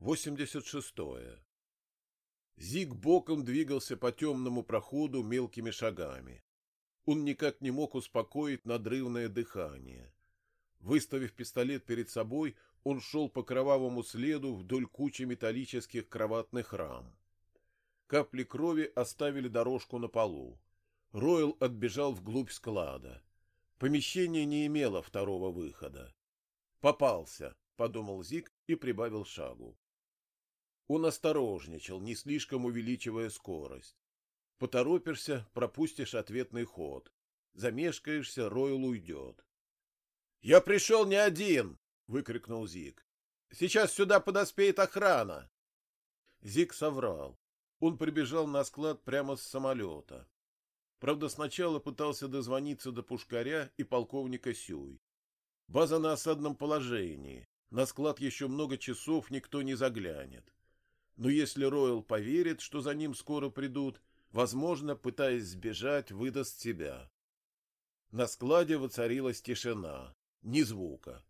86. Зиг боком двигался по темному проходу мелкими шагами. Он никак не мог успокоить надрывное дыхание. Выставив пистолет перед собой, он шел по кровавому следу вдоль кучи металлических кроватных рам. Капли крови оставили дорожку на полу. Ройл отбежал вглубь склада. Помещение не имело второго выхода. «Попался», — подумал Зиг и прибавил шагу. Он осторожничал, не слишком увеличивая скорость. Поторопишься, пропустишь ответный ход. Замешкаешься, Ройл уйдет. — Я пришел не один! — выкрикнул Зик. — Сейчас сюда подоспеет охрана. Зик соврал. Он прибежал на склад прямо с самолета. Правда, сначала пытался дозвониться до Пушкаря и полковника Сюй. База на осадном положении. На склад еще много часов никто не заглянет. Но если Ройл поверит, что за ним скоро придут, возможно, пытаясь сбежать, выдаст себя. На складе воцарилась тишина, ни звука.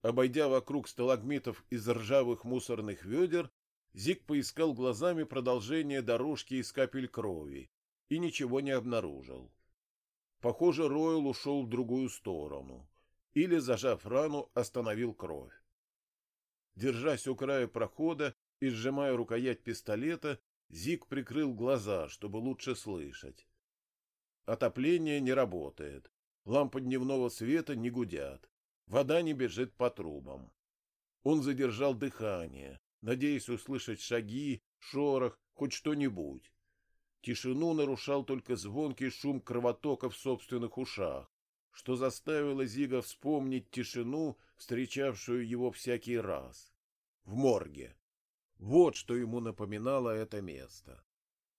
Обойдя вокруг сталагмитов из ржавых мусорных ведер, Зик поискал глазами продолжение дорожки из капель крови и ничего не обнаружил. Похоже, Ройл ушел в другую сторону или, зажав рану, остановил кровь. Держась у края прохода, и, сжимая рукоять пистолета, Зик прикрыл глаза, чтобы лучше слышать. Отопление не работает. Лампы дневного света не гудят. Вода не бежит по трубам. Он задержал дыхание, надеясь услышать шаги, шорох, хоть что-нибудь. Тишину нарушал только звонкий шум кровотока в собственных ушах, что заставило Зига вспомнить тишину, встречавшую его всякий раз. В морге. Вот что ему напоминало это место.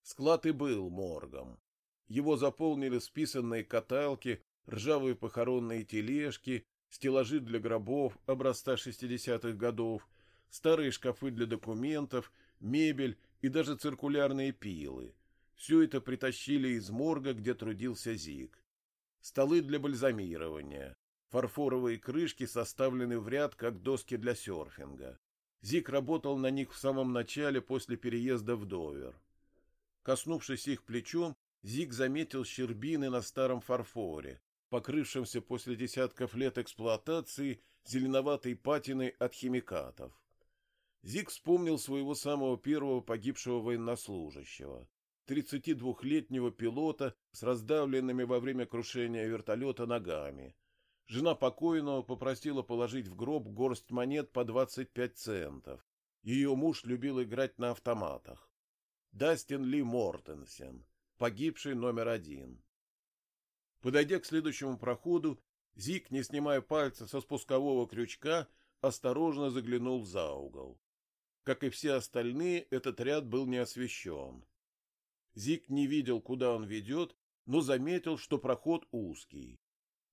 Склад и был моргом. Его заполнили списанные каталки, ржавые похоронные тележки, стеллажи для гробов образца 60-х годов, старые шкафы для документов, мебель и даже циркулярные пилы. Все это притащили из морга, где трудился Зиг. Столы для бальзамирования, фарфоровые крышки составлены в ряд, как доски для серфинга. Зик работал на них в самом начале после переезда в Довер. Коснувшись их плечом, Зик заметил щербины на старом фарфоре, покрывшемся после десятков лет эксплуатации зеленоватой патиной от химикатов. Зик вспомнил своего самого первого погибшего военнослужащего, 32-летнего пилота с раздавленными во время крушения вертолета ногами, Жена покойного попросила положить в гроб горсть монет по 25 центов. Ее муж любил играть на автоматах. Дастин Ли Мортенсен, погибший номер один. Подойдя к следующему проходу, Зик, не снимая пальца со спускового крючка, осторожно заглянул за угол. Как и все остальные, этот ряд был не освещен. Зик не видел, куда он ведет, но заметил, что проход узкий.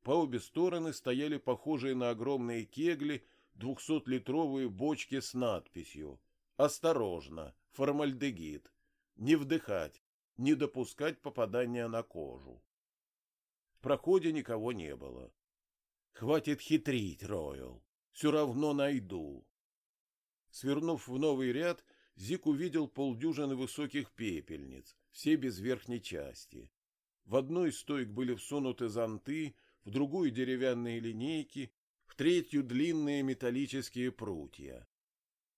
По обе стороны стояли похожие на огромные кегли двухсотлитровые бочки с надписью «Осторожно! Формальдегид! Не вдыхать! Не допускать попадания на кожу!» В проходе никого не было. «Хватит хитрить, Ройл! Все равно найду!» Свернув в новый ряд, Зик увидел полдюжины высоких пепельниц, все без верхней части. В одной из стоек были всунуты зонты, в другую деревянные линейки, в третью длинные металлические прутья.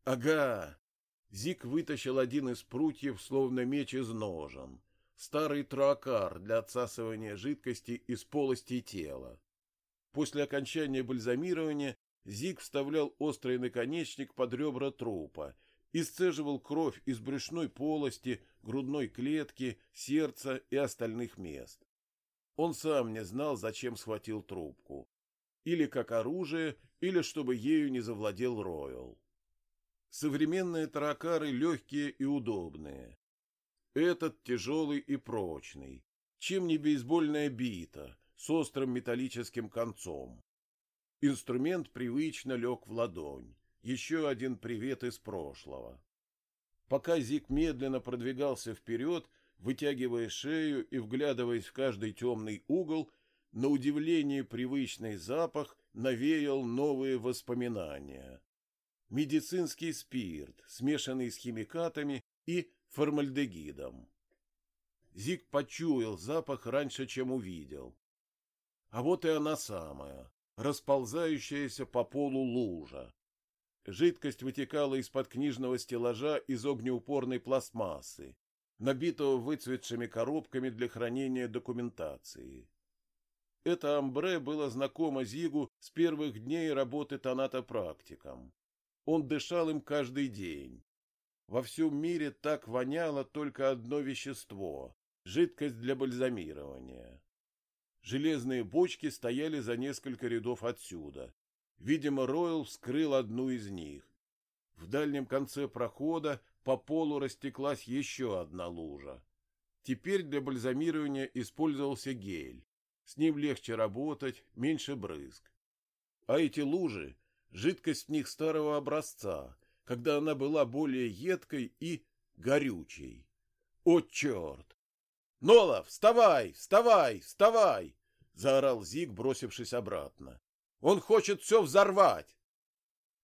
Ага! Зик вытащил один из прутьев, словно меч из ножен. Старый троакар для отсасывания жидкости из полости тела. После окончания бальзамирования Зик вставлял острый наконечник под ребра трупа и сцеживал кровь из брюшной полости, грудной клетки, сердца и остальных мест. Он сам не знал, зачем схватил трубку. Или как оружие, или чтобы ею не завладел Ройл. Современные таракары легкие и удобные. Этот тяжелый и прочный, чем не бейсбольная бита с острым металлическим концом. Инструмент привычно лег в ладонь. Еще один привет из прошлого. Пока Зик медленно продвигался вперед, вытягивая шею и вглядываясь в каждый темный угол, на удивление привычный запах навеял новые воспоминания. медицинский спирт, смешанный с химикатами и формальдегидом. Зиг почуял запах раньше, чем увидел. А вот и она самая, расползающаяся по полу лужа. Жидкость вытекала из-под книжного стеллажа из огнеупорной пластмассы, набитого выцветшими коробками для хранения документации. Это амбре было знакомо Зигу с первых дней работы тонатопрактиком. Он дышал им каждый день. Во всем мире так воняло только одно вещество — жидкость для бальзамирования. Железные бочки стояли за несколько рядов отсюда. Видимо, Ройл вскрыл одну из них. В дальнем конце прохода по полу растеклась еще одна лужа. Теперь для бальзамирования использовался гель. С ним легче работать, меньше брызг. А эти лужи — жидкость в них старого образца, когда она была более едкой и горючей. О, черт! «Нола, вставай, вставай, вставай!» — заорал Зиг, бросившись обратно. «Он хочет все взорвать!»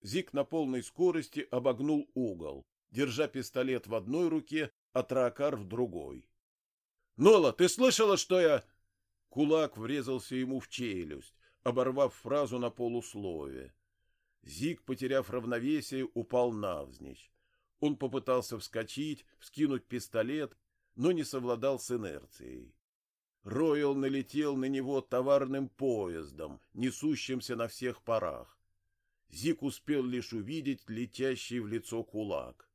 Зиг на полной скорости обогнул угол, держа пистолет в одной руке, а тракар в другой. «Нола, ты слышала, что я...» Кулак врезался ему в челюсть, оборвав фразу на полуслове. Зиг, потеряв равновесие, упал навзничь. Он попытался вскочить, вскинуть пистолет, но не совладал с инерцией. Ройл налетел на него товарным поездом, несущимся на всех парах. Зик успел лишь увидеть летящий в лицо кулак.